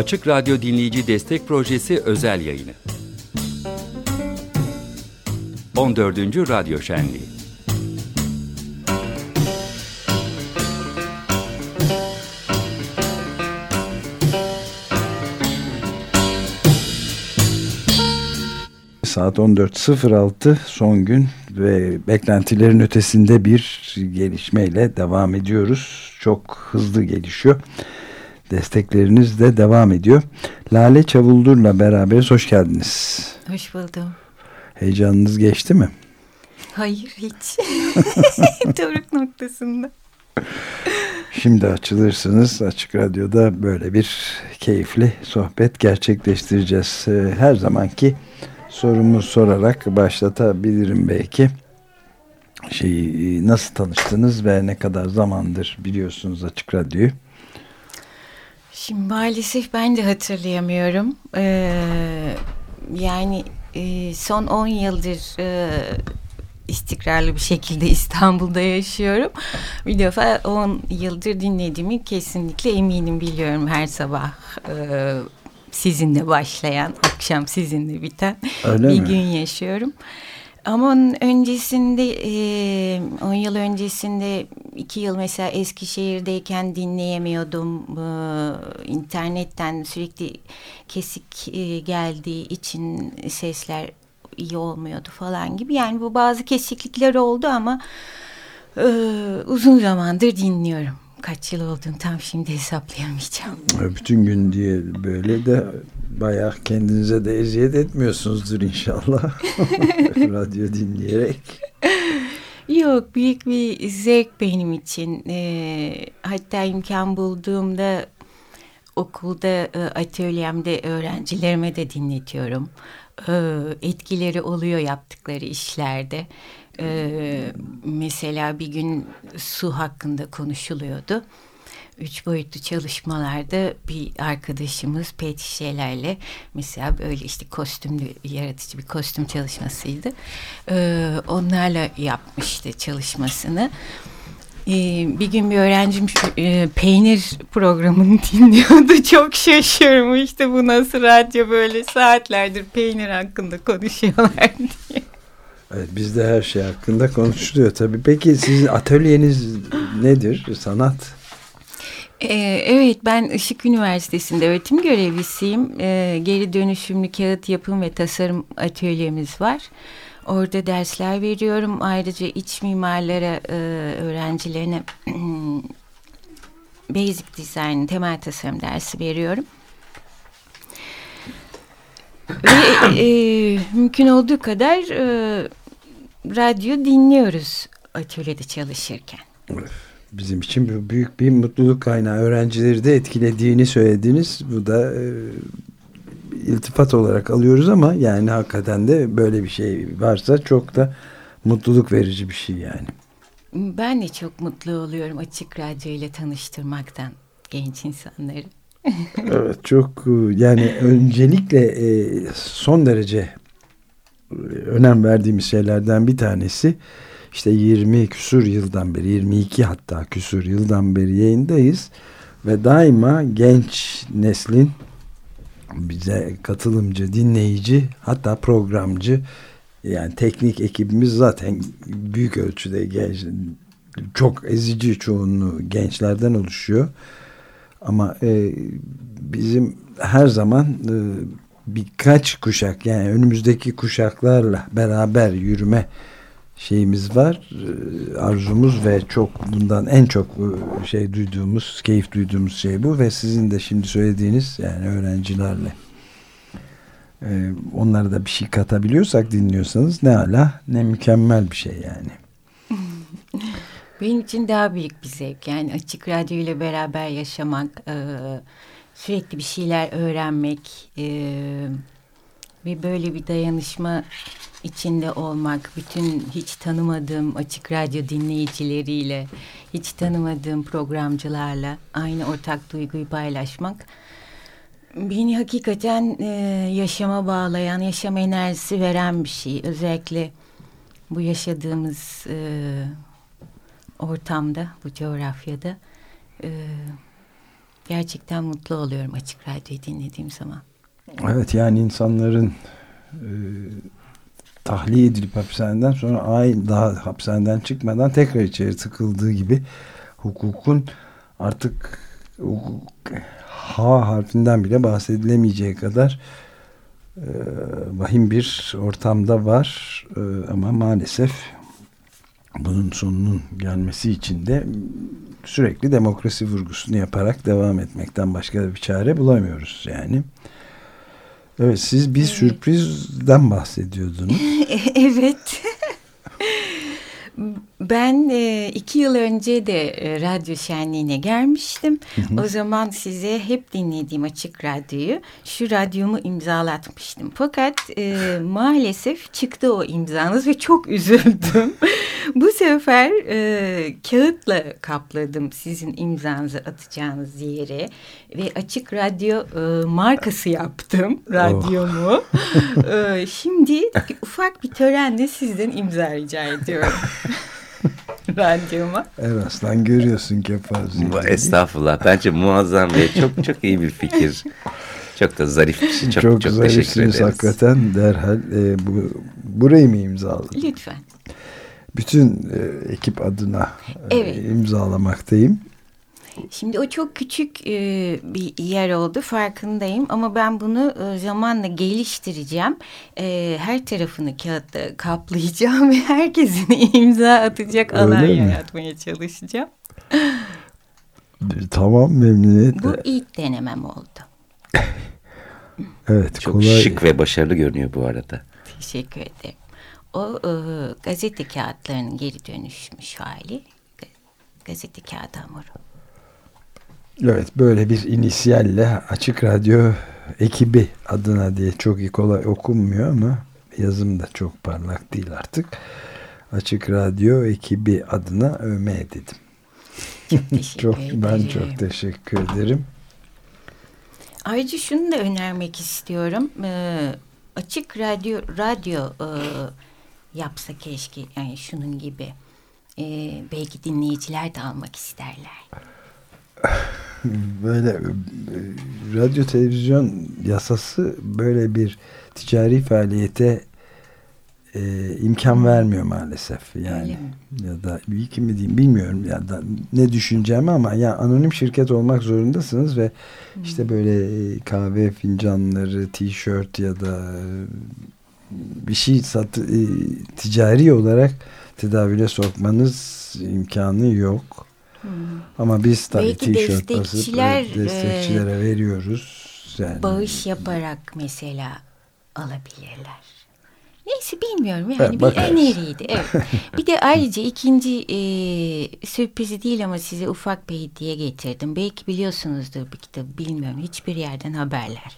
Açık Radyo Dinleyici Destek Projesi özel yayını. 14. Radyo Şenliği Saat 14.06 son gün ve beklentilerin ötesinde bir gelişmeyle devam ediyoruz. Çok hızlı gelişiyor. Destekleriniz de devam ediyor. Lale Çavuldur'la beraber hoş geldiniz. Hoş buldum. Heyecanınız geçti mi? Hayır hiç. Doruk noktasında. Şimdi açılırsınız. Açık Radyo'da böyle bir keyifli sohbet gerçekleştireceğiz. Ee, her zamanki sorumu sorarak başlatabilirim belki. Şeyi nasıl tanıştınız ve ne kadar zamandır biliyorsunuz Açık Radyo'yu? Şimdi maalesef ben de hatırlayamıyorum. Ee, yani e, son 10 yıldır e, istikrarlı bir şekilde İstanbul'da yaşıyorum. Bir defa 10 yıldır dinlediğimi kesinlikle eminim biliyorum her sabah. E, sizinle başlayan, akşam sizinle biten Öyle bir mi? gün yaşıyorum. Ama onun öncesinde, 10 yıl öncesinde, iki yıl mesela Eskişehir'deyken dinleyemiyordum. E, internetten sürekli kesik e, geldiği için sesler iyi olmuyordu falan gibi. Yani bu bazı kesiklikler oldu ama e, uzun zamandır dinliyorum. Kaç yıl olduğunu tam şimdi hesaplayamayacağım. Bütün gün diye böyle de bayağı kendinize de eziyet etmiyorsunuzdur inşallah. Radyo dinleyerek. Yok büyük bir zevk benim için. Ee, hatta imkan bulduğumda okulda e, atölyemde öğrencilerime de dinletiyorum. Ee, etkileri oluyor yaptıkları işlerde. Ee, mesela bir gün su hakkında konuşuluyordu. Üç boyutlu çalışmalarda bir arkadaşımız pet şişelerle mesela böyle işte kostümlü yaratıcı bir kostüm çalışmasıydı. Ee, onlarla yapmıştı çalışmasını. Ee, bir gün bir öğrencim e, peynir programını dinliyordu. Çok şaşırmıştı bu nasıl radyo böyle saatlerdir peynir hakkında konuşuyorlar diye. Evet, bizde her şey hakkında konuşuluyor tabii. Peki sizin atölyeniz nedir? Sanat? Ee, evet ben Işık Üniversitesi'nde öğretim görevlisiyim. Ee, geri dönüşümlü kağıt yapım ve tasarım atölyemiz var. Orada dersler veriyorum. Ayrıca iç mimarlara, e, öğrencilerine basic design, temel tasarım dersi veriyorum. Ve e, mümkün olduğu kadar e, radyo dinliyoruz atölyede çalışırken. Bizim için büyük bir mutluluk kaynağı. Öğrencileri de etkilediğini söylediniz. Bu da e, iltifat olarak alıyoruz ama yani hakikaten de böyle bir şey varsa çok da mutluluk verici bir şey yani. Ben de çok mutlu oluyorum açık radyo ile tanıştırmaktan genç insanları. evet çok yani öncelikle e, son derece önem verdiğimiz şeylerden bir tanesi işte 20 küsur yıldan beri 22 hatta küsur yıldan beri yayındayız ve daima genç neslin bize katılımcı, dinleyici hatta programcı yani teknik ekibimiz zaten büyük ölçüde genç, çok ezici çoğunluğu gençlerden oluşuyor. Ama e, bizim her zaman e, birkaç kuşak yani önümüzdeki kuşaklarla beraber yürüme şeyimiz var. E, arzumuz ve çok bundan en çok e, şey duyduğumuz, keyif duyduğumuz şey bu ve sizin de şimdi söylediğiniz yani öğrencilerle e, onlara da bir şey katabiliyorsak dinliyorsanız ne ala ne mükemmel bir şey yani. Benim için daha büyük bir zevk. Yani açık radyo ile beraber yaşamak, e, sürekli bir şeyler öğrenmek e, ve böyle bir dayanışma içinde olmak, bütün hiç tanımadığım açık radyo dinleyicileriyle, hiç tanımadığım programcılarla aynı ortak duyguyu paylaşmak beni hakikaten e, yaşama bağlayan, yaşam enerjisi veren bir şey. Özellikle bu yaşadığımız e, ortamda, bu coğrafyada e, gerçekten mutlu oluyorum açık radyoyu dinlediğim zaman. Evet yani insanların e, tahliye edilip hapishaneden sonra ay daha hapishaneden çıkmadan tekrar içeri tıkıldığı gibi hukukun artık hukuk, ha harfinden bile bahsedilemeyeceği kadar e, vahim bir ortamda var e, ama maalesef bunun sonunun gelmesi için de sürekli demokrasi vurgusunu yaparak devam etmekten başka bir çare bulamıyoruz yani. Evet siz bir sürprizden bahsediyordunuz. evet. Ben e, iki yıl önce de e, radyo şenliğine gelmiştim. Hı hı. O zaman size hep dinlediğim açık radyoyu, şu radyomu imzalatmıştım. Fakat e, maalesef çıktı o imzanız ve çok üzüldüm. Bu sefer e, kağıtla kapladım sizin imzanızı atacağınız yere ve açık radyo e, markası yaptım radyomu. Oh. e, şimdi ufak bir törenle sizden imza rica ediyorum. radyoma. Eraslan görüyorsun kepazeyi. Estağfurullah. Bence muazzam ve çok çok iyi bir fikir. Çok da zarif bir şey. Çok, çok, çok teşekkür ederiz. hakikaten derhal. E, bu, burayı mı imzaladın? Lütfen. Bütün e, ekip adına e, evet. imzalamaktayım. Şimdi o çok küçük e, bir yer oldu farkındayım ama ben bunu e, zamanla geliştireceğim. E, her tarafını kağıtta kaplayacağım ve herkesin imza atacak alan yaratmaya çalışacağım. Tamam memnuniyetle. Bu ilk denemem oldu. evet çok kolay. şık ve başarılı görünüyor bu arada. Teşekkür ederim. O e, gazete kağıtlarının geri dönüşmüş hali. Gazete kağıdı hamuru. Evet böyle bir inisiyalle Açık Radyo ekibi adına diye çok iyi kolay okunmuyor ama yazım da çok parlak değil artık. Açık Radyo ekibi adına övme dedim. Çok çok, Ben çok teşekkür ederim. Ayrıca şunu da önermek istiyorum. Ee, açık radyo radyo e, yapsa keşke yani şunun gibi. Ee, belki dinleyiciler de almak isterler. böyle e, radyo televizyon yasası böyle bir ticari faaliyete e, imkan vermiyor maalesef yani ya da iyi ki mi diyeyim bilmiyorum ya da ne düşüneceğimi ama ya anonim şirket olmak zorundasınız ve hmm. işte böyle kahve fincanları, tişört ya da bir şey sat e, ticari olarak tedavüle sokmanız imkanı yok. Hmm. Ama biz tabii tişört basıp destekçilere e, veriyoruz. Yani. Bağış yaparak mesela alabilirler. Neyse bilmiyorum yani evet, bir öneriydi. Evet. bir de ayrıca ikinci e, sürprizi değil ama size ufak bir hediye getirdim. Belki biliyorsunuzdur bir kitabı bilmiyorum. Hiçbir yerden haberler.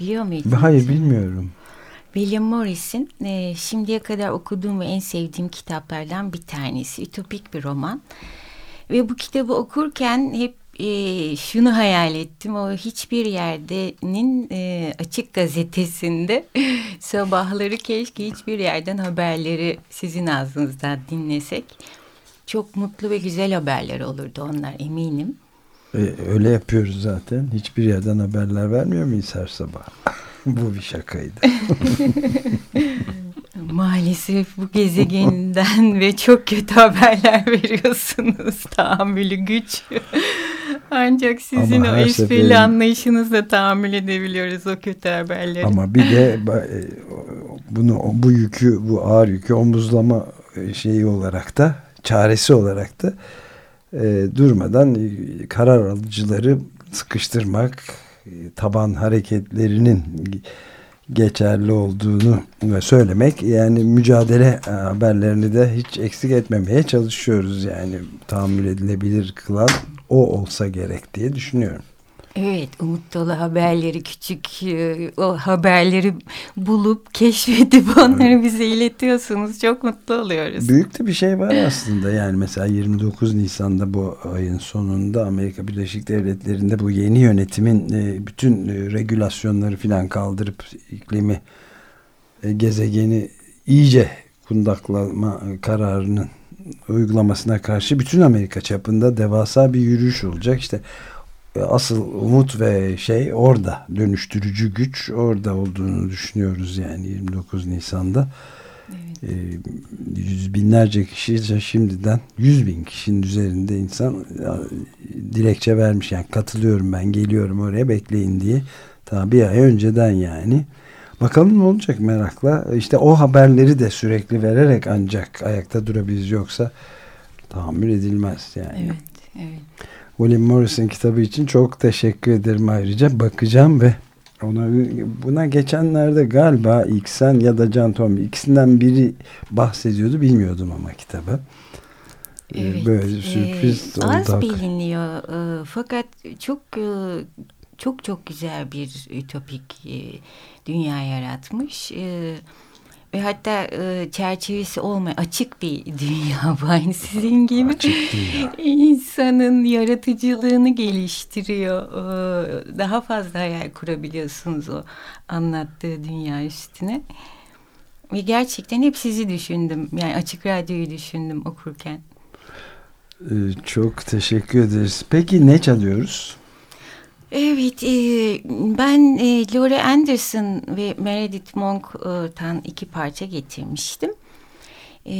Biliyor muydunuz? Hayır bilmiyorum. William Morris'in e, şimdiye kadar okuduğum ve en sevdiğim kitaplardan bir tanesi. Ütopik bir roman. Ve bu kitabı okurken hep e, şunu hayal ettim. O hiçbir yerdenin e, açık gazetesinde sabahları keşke hiçbir yerden haberleri sizin ağzınızdan dinlesek. Çok mutlu ve güzel haberler olurdu onlar eminim. E, öyle yapıyoruz zaten. Hiçbir yerden haberler vermiyor muyuz her sabah? bu bir şakaydı. Maalesef bu gezegenden ve çok kötü haberler veriyorsunuz. Tahammülü güç. Ancak sizin Ama o esprili anlayışınızla tahammül edebiliyoruz o kötü haberleri. Ama bir de e, bunu bu yükü, bu ağır yükü omuzlama e, şeyi olarak da çaresi olarak da e, durmadan karar alıcıları sıkıştırmak, taban hareketlerinin geçerli olduğunu söylemek yani mücadele e, haberlerini de hiç eksik etmemeye çalışıyoruz yani tahammül edilebilir kılan o olsa gerek diye düşünüyorum. Evet, umut dolu haberleri, küçük e, o haberleri bulup keşfedip onları bize iletiyorsunuz. Çok mutlu oluyoruz. Büyük de bir şey var aslında. Yani mesela 29 Nisan'da bu ayın sonunda Amerika Birleşik Devletleri'nde bu yeni yönetimin e, bütün e, regülasyonları filan kaldırıp iklimi gezegeni iyice kundaklama kararının uygulamasına karşı bütün Amerika çapında devasa bir yürüyüş olacak. İşte asıl umut ve şey orada dönüştürücü güç orada olduğunu düşünüyoruz yani 29 Nisan'da. Evet. E, yüz binlerce kişi şimdiden yüz bin kişinin üzerinde insan dilekçe vermiş yani katılıyorum ben geliyorum oraya bekleyin diye ta bir ay önceden yani bakalım ne olacak merakla işte o haberleri de sürekli vererek ancak ayakta durabiliriz yoksa tahammül edilmez yani. Evet, evet. William Morris'in kitabı için çok teşekkür ederim ayrıca. Bakacağım ve ona buna geçenlerde galiba ilk sen ya da Can Tommy ikisinden biri bahsediyordu bilmiyordum ama kitabı. Ee, evet, Böyle sürpriz e, Az biliniyor e, fakat çok e, çok çok güzel bir ütopik e, dünya yaratmış. E, ve hatta e, çerçevesi olmayan açık bir dünya bu aynı sizin gibi. Açık İnsanın yaratıcılığını geliştiriyor. E, daha fazla hayal kurabiliyorsunuz o anlattığı dünya üstüne. Ve gerçekten hep sizi düşündüm. Yani açık radyoyu düşündüm okurken. Ee, çok teşekkür ederiz. Peki ne çalıyoruz? Evet, e, ben e, Laurie Anderson ve Meredith Monk'tan iki parça getirmiştim. E,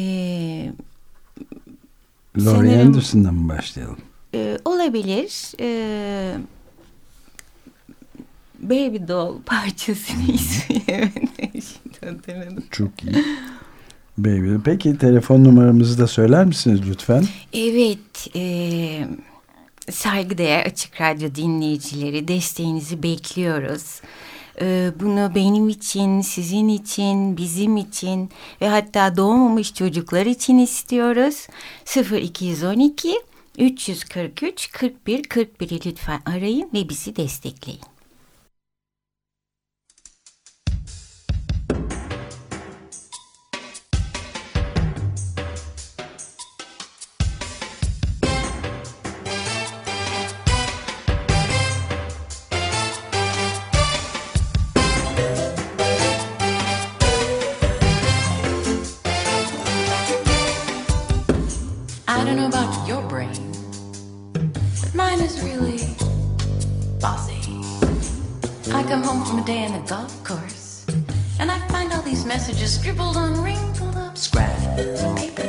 Laurie Anderson'dan mı başlayalım? E, olabilir. E, Baby Doll parçasını hmm. ismi. Çok iyi. Baby. Peki telefon numaramızı da söyler misiniz lütfen? Evet. Evet saygıdeğer Açık Radyo dinleyicileri desteğinizi bekliyoruz. Ee, bunu benim için, sizin için, bizim için ve hatta doğmamış çocuklar için istiyoruz. 0212 343 41 41'i lütfen arayın ve bizi destekleyin. home from a day in the golf course, and I find all these messages scribbled on wrinkled up scraps of paper.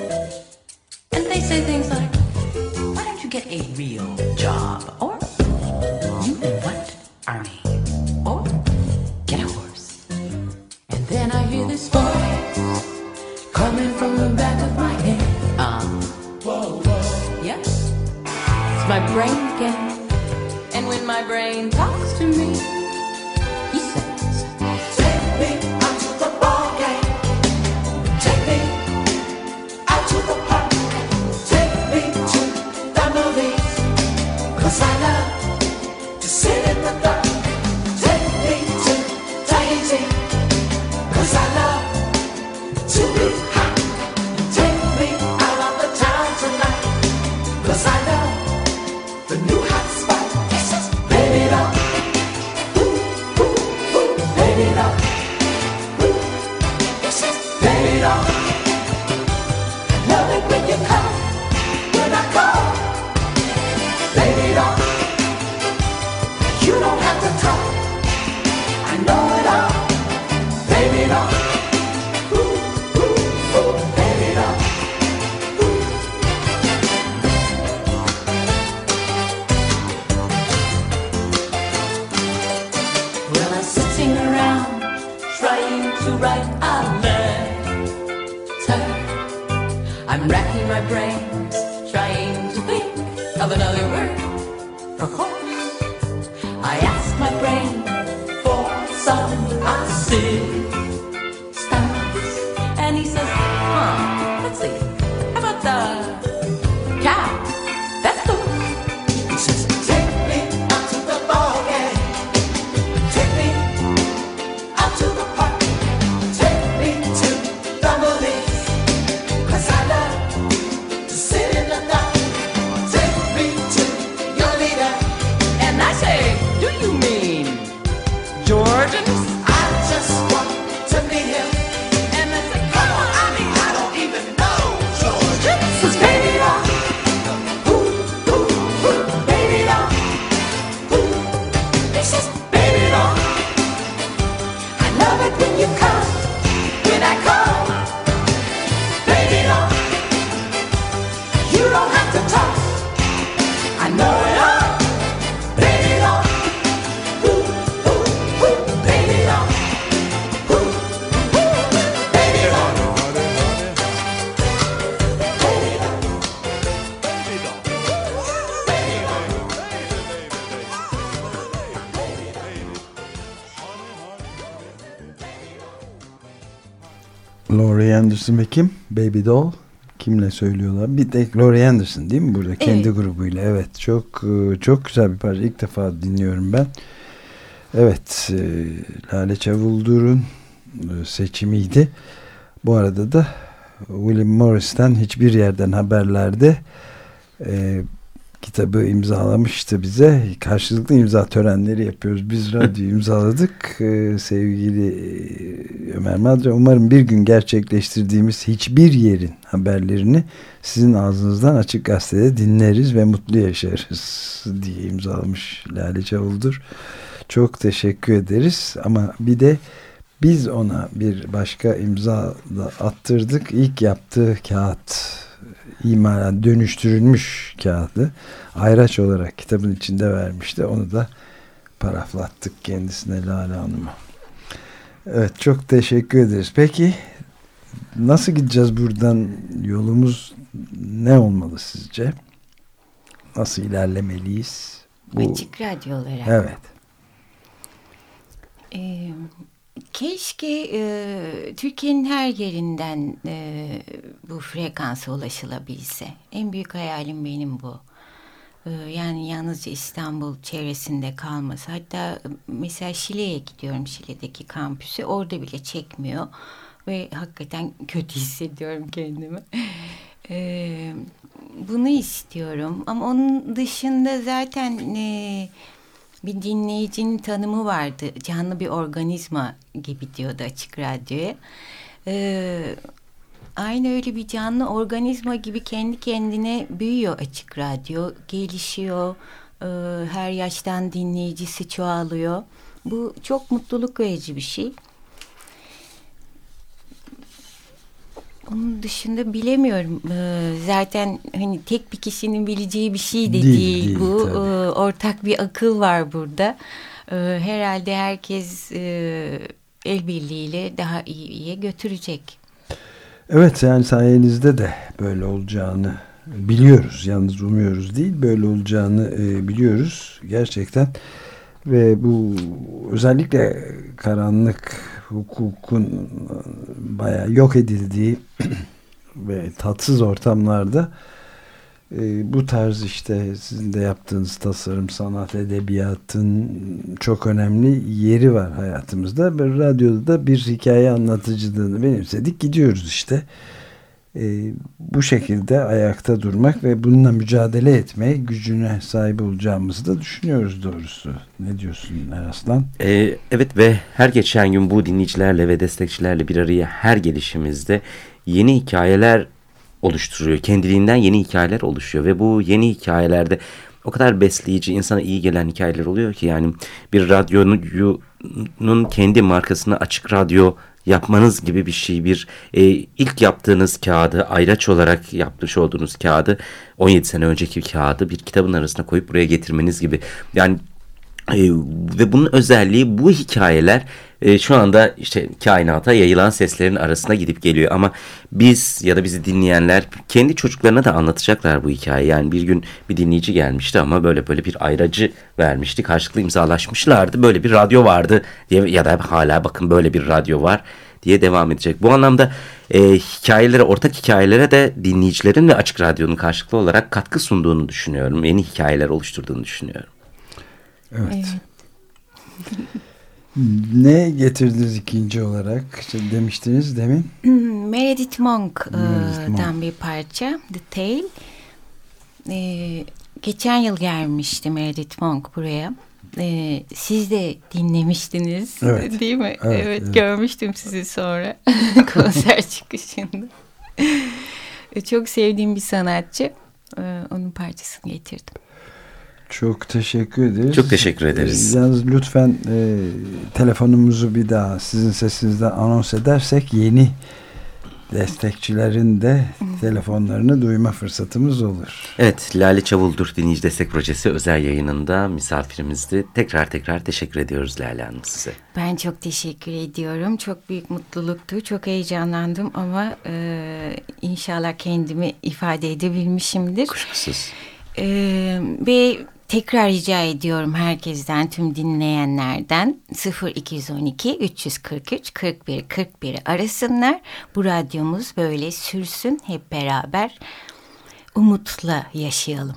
And they say things like, why don't you get a real job? Or, you what army? Or, get a horse. And then I hear this voice coming from the back of my head. Um, whoa, whoa. yeah, It's my brain again. And when my brain talks to me, brain. I just want Laurie Anderson ve kim? Baby Doll. Kimle söylüyorlar? Bir tek Laurie Anderson değil mi burada? Evet. Kendi grubuyla. Evet. Çok e, çok güzel bir parça. İlk defa dinliyorum ben. Evet. E, Lale Çavuldur'un e, seçimiydi. Bu arada da William Morris'ten hiçbir yerden haberlerde e, kitabı imzalamıştı bize. Karşılıklı imza törenleri yapıyoruz. Biz radyo imzaladık. Ee, sevgili e, Ömer Madre umarım bir gün gerçekleştirdiğimiz hiçbir yerin haberlerini sizin ağzınızdan açık gazetede dinleriz ve mutlu yaşarız diye imzalamış Lale Çavuldur. Çok teşekkür ederiz ama bir de biz ona bir başka imza da attırdık. İlk yaptığı kağıt imana dönüştürülmüş kağıdı ayraç olarak kitabın içinde vermişti. Onu da paraflattık kendisine Lale Hanım'a. Evet çok teşekkür ederiz. Peki nasıl gideceğiz buradan? Yolumuz ne olmalı sizce? Nasıl ilerlemeliyiz? Bu... Açık radyo olarak. Evet. Ee, Keşke e, Türkiye'nin her yerinden e, bu frekansa ulaşılabilse. En büyük hayalim benim bu. E, yani yalnızca İstanbul çevresinde kalması. Hatta mesela Şile'ye gidiyorum Şile'deki kampüsü. Orada bile çekmiyor. Ve hakikaten kötü hissediyorum kendimi. E, bunu istiyorum. Ama onun dışında zaten... E, bir dinleyicinin tanımı vardı. Canlı bir organizma gibi diyordu Açık Radyo'ya. Ee, aynı öyle bir canlı organizma gibi kendi kendine büyüyor Açık Radyo. Gelişiyor. Ee, her yaştan dinleyicisi çoğalıyor. Bu çok mutluluk verici bir şey. Onun dışında bilemiyorum. Ee, zaten hani tek bir kişinin bileceği bir şey de değil, değil, değil bu. Tabii. Ee, ortak bir akıl var burada. Ee, herhalde herkes e, el birliğiyle daha iyiye götürecek. Evet yani sayenizde de böyle olacağını biliyoruz. Yalnız umuyoruz değil böyle olacağını e, biliyoruz. Gerçekten ve bu özellikle karanlık hukukun bayağı yok edildiği ve tatsız ortamlarda e, bu tarz işte sizin de yaptığınız tasarım, sanat, edebiyatın çok önemli yeri var hayatımızda. Ve radyoda da bir hikaye anlatıcılığını benimsedik. Gidiyoruz işte e, bu şekilde ayakta durmak ve bununla mücadele etmeye gücüne sahip olacağımızı da düşünüyoruz doğrusu. Ne diyorsun Eraslan? Ee, evet ve her geçen gün bu dinleyicilerle ve destekçilerle bir araya her gelişimizde yeni hikayeler oluşturuyor. Kendiliğinden yeni hikayeler oluşuyor ve bu yeni hikayelerde o kadar besleyici, insana iyi gelen hikayeler oluyor ki yani bir radyonun kendi markasını açık radyo yapmanız gibi bir şey bir e, ilk yaptığınız kağıdı ayraç olarak yapmış olduğunuz kağıdı 17 sene önceki kağıdı bir kitabın arasına koyup buraya getirmeniz gibi. Yani e, ve bunun özelliği bu hikayeler e, şu anda işte kainata yayılan seslerin arasına gidip geliyor ama biz ya da bizi dinleyenler kendi çocuklarına da anlatacaklar bu hikayeyi. Yani bir gün bir dinleyici gelmişti ama böyle böyle bir ayracı vermişti. Karşılıklı imzalaşmışlardı. Böyle bir radyo vardı diye ya da hala bakın böyle bir radyo var diye devam edecek. Bu anlamda e, hikayelere, ortak hikayelere de dinleyicilerin ve Açık Radyo'nun karşılıklı olarak katkı sunduğunu düşünüyorum. Yeni hikayeler oluşturduğunu düşünüyorum. Evet. evet. Ne getirdiniz ikinci olarak? Demiştiniz demin. Meredith Monk'dan bir parça. The Tale. Ee, geçen yıl gelmişti Meredith Monk buraya. Ee, siz de dinlemiştiniz evet. değil mi? Evet, evet, evet. görmüştüm sizi sonra konser çıkışında. Çok sevdiğim bir sanatçı. Ee, onun parçasını getirdim. Çok teşekkür ederiz. Çok teşekkür ederiz. Yalnız lütfen e, telefonumuzu bir daha sizin sesinizden anons edersek yeni destekçilerin de telefonlarını duyma fırsatımız olur. Evet, Lale Çavuldur Dinleyici Destek Projesi özel yayınında misafirimizdi. Tekrar tekrar teşekkür ediyoruz Lale Hanım size. Ben çok teşekkür ediyorum. Çok büyük mutluluktu. Çok heyecanlandım ama e, inşallah kendimi ifade edebilmişimdir. Kuşkusuz. E, ve tekrar rica ediyorum herkesten, tüm dinleyenlerden 0212 343 41 41 arasınlar. Bu radyomuz böyle sürsün hep beraber umutla yaşayalım.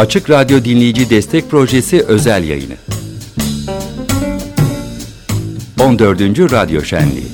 Açık Radyo Dinleyici Destek Projesi özel yayını. 14. Radyo Şenliği